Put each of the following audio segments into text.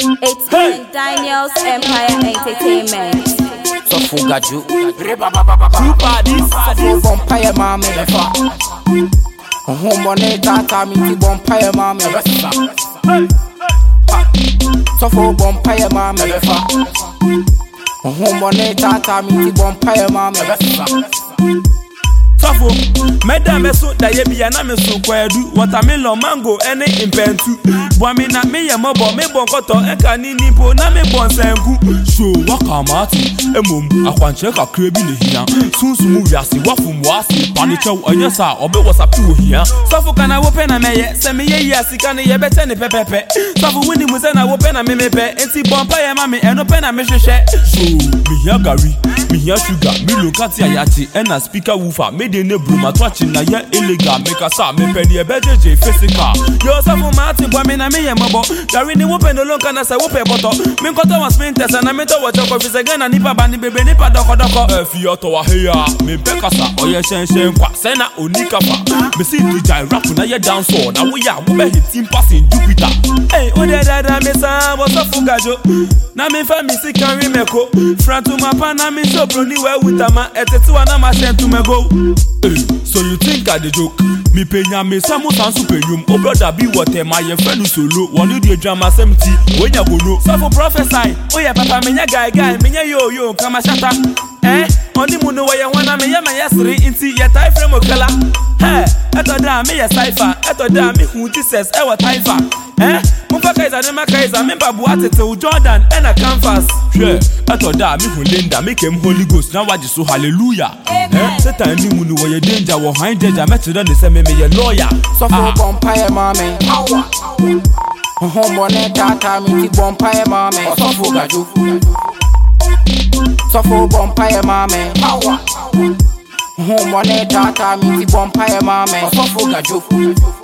Eighteen Daniels Empire Entertainment. Safuga ju. Super this. Safu vampire mame befa. Ohumbone tata miti vampire mame So for vampire mame befa. Ohumbone tata miti vampire mame sɔfo mɛda mɛ so dayɛ bia na me so kwadu wɔtamilɔ mango ɛne mpɛntu buami na meyɛ mɔbɔ mebɔ nkɔtɔ ɛka e ne nipo na mebɔ nsɛnku so wakamaati emom akwankyerɛ kakra bi ne hia sunsun wiase wafom waase panikyɛw ɛnyɛ e saa ɔbɛ wɔsapi wɔ hia sɔfo kana wopɛ na mɛyɛ sɛ meyɛ yia sika ne yɛbɛkyɛ ne pɛpɛpɛ sɔfo woni mu sɛ na wopɛ na memepɛ nti bɔmpa yɛ ma me ɛno pɛ na mehwehwɛ so mehia gari mehia sugar milo nkate ayakye ɛna speaker woofer mede ne ma matwache na yɛ illegal meka sa mepɛ deɛ ɛbɛgyegye physical yɛɔsɛfo ti boa me na meyɛ mmɔbɔ dare ne wopɛ nolonka na sɛ wopɛ bɔtɔ menkɔtɔ wɔ sminte sɛ na metɔ wɔ kyɛkɔ fi sɛ ghana nipa ba ne bebe nipa dɔkɔdɔkɔ wa heya. waheya mempɛ kasa ɔyɛ hyɛnhyɛn kwa sɛ na ɔni kafa mesi digyae rap na yɛ dansoɔ na woyɛ a wobɛhetim passing jupiter ei wodɛ dada me saa gajo na mi fẹ́ mi si kan rí mẹ́ko frantuma pa na mi sobro níwẹ̀ wùtàmá ẹ̀tẹ̀ tiwa náà ma ṣe ntumẹ̀go. Eh, so you think i dey joke mi pe nya mi sẹ́mu sansu pe yum. o broda bi wọ̀tẹ̀ ma yẹ fẹ́nu solo wọ́n ní di drama sẹ́mu ti wọ́n yẹ kolo. sọ́fù prophesy ó yẹ papa mi yẹ gàìgàì mi yẹ yóò yóò kama ṣata. ẹ́ ọ́ní mu ni wọ́n yẹ wọn náà mi yẹ mẹ́yẹ siri nti yẹ táì fẹ́rẹ́ mọ̀ kẹ́la. ẹ̀ ẹ̀tọ́ dá mi yẹ cypher ẹ̀tọ́ dá mi hu jesus ẹ̀wọ̀ taifa. ẹ́ eh, mfa kaiser ne ma kaiser me babu atetew jordan ɛna canvas hwɛ ɛtɔ da a mehu linda mekem holy ghost na Hallelujah. so halleluya satan ne mu no wɔyɛ danger wɔ hwan gyagya mɛkyerɛ ne sɛ memeyɛ lɔya sɔfo bɔmpaeɛ ma me hohombɔne taataa menti bɔmpaeɛ ma me ɔsɔfo gadwo sɔfo bɔmpaeɛ ma me hohombɔne taataa menti bɔmpaeɛ ma me ɔsɔfo gadwo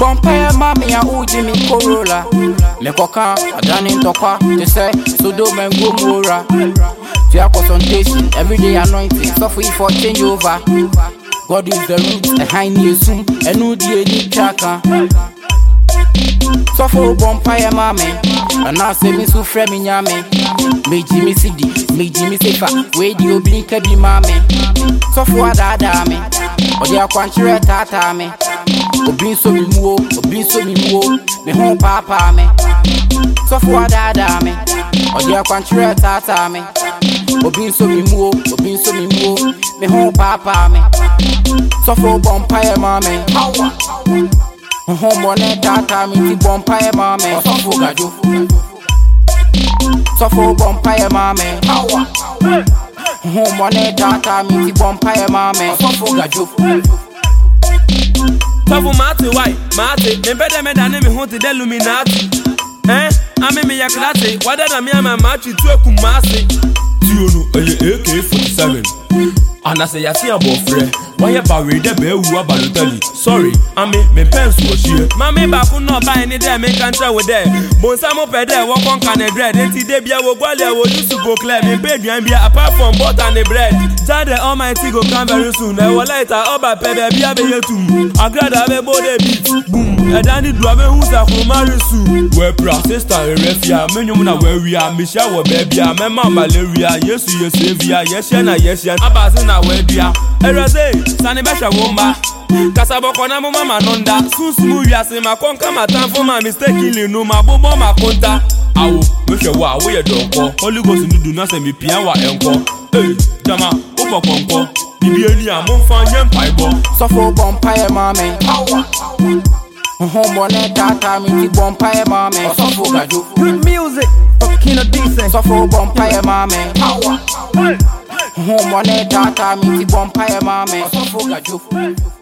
Bọmpaya mami ya uji mi korola Mekoka adani ntokwa Te se sudo men gomora To your consultation Everyday anointing Suffer so change over God is the root Behind Yesu Enu di edi chaka Suffer bọmpaya mami anaasɛ bi nso frɛ me nyame megye me sidi megye me sefa weidi obi nka bi maa me sɔfoɔ adaadaa me ɔde akwankyerɛ taataa mi. obi nso mi mu o obi nso mi mu o mi ho paapaa mi sɔfo adaadaa mi ɔdi ɛkwankyerɛ taataa mi obi nso mi mu o obi nso mi mu o mi ho paapaa mi sɔfo bɔ mpaeɛ maa mi nhommɔ ne taataa mi ti bɔ mpaeɛ maa mi ɔsɔfo gadwo sɔfo bɔ mpaeɛ maa mi nhommɔ ne taataa mi ti bɔ mpaeɛ maa mi ɔsɔfo gadwo. Tọ́fù máa ti wáì, máa ti. Mi bẹ́ẹ̀ mẹ́ta ní mi hún ti dẹ́ luminati. Ẹ́ ami mi yẹ kíláàsì, wá dáadáa mi àmà máa tì tú èkú máa sí. Tí o nù ẹyẹ AK-47. Ànàsẹ̀ yà sí àbọ̀ fẹ́rẹ̀. Wáyé bàwé dẹ́bẹ̀ẹ́ wu abalotẹ́lì. Sọ́rí, ami mi pẹ́ǹsì wọ̀ ṣí ẹ. Mami bàkú náà báyìí ní dẹ́ mi kan tẹ́ wò dẹ́. Bònsámú pẹ̀ dẹ́ wọ́kọ̀ nkanẹ̀ dẹ́ẹ̀dẹ́ ti dé bíẹ́ wo gbọ́lẹ̀ wo Yusuf Oklẹ̀ mi pé dùn ẹ́ bíẹ́ apart from butter and bread. Jah the Almighty go come very soon. Ẹ wọlé ìta ọba pẹ̀lẹ́ bí abẹ́yẹ tù. Àgádà abẹ́ bóde beat boom. Ẹ̀dá ní dùn abẹ́ húsà kò má rí sùn. Wẹ̀pra sísítà rẹ̀ fìyà mẹ́nyọ́mú na wẹ̀ wíyà. Mèṣẹ́ wọ̀ bẹ́ẹ̀ bíyà mẹ́mà malaria. Yéṣu yéṣu evia yẹ́ṣẹ́ na yẹ́ṣẹ́. Abàṣẹ́ na wẹ̀ bíyà. Ẹ̀rọ sẹ́ sani bẹ́ṣẹ̀ wọ́n bá. Kasabɔkɔ na mo ma ma nɔ nda. Sunsun wiase ma kɔnka ma tan fún ma mistake le nu ma bó bọ́ ma kó nta. Awo, mo fẹ́ wo àwòyẹ̀ dọ̀kọ. Holy Ghost dúdú náà sẹ̀mi pìyà wà ẹ̀ ń kọ́. Hey, jama, upa kwankwo Bibieni a mumfa nye mpaibọ Sọfọ bọ mpae maame Nhun bọ ne data mi ti bọ mpae So for gajo Good music, fucking decent Sọfọ bọ mpae maame Nhun bọ ne data mi ti bọ mpae So for gajo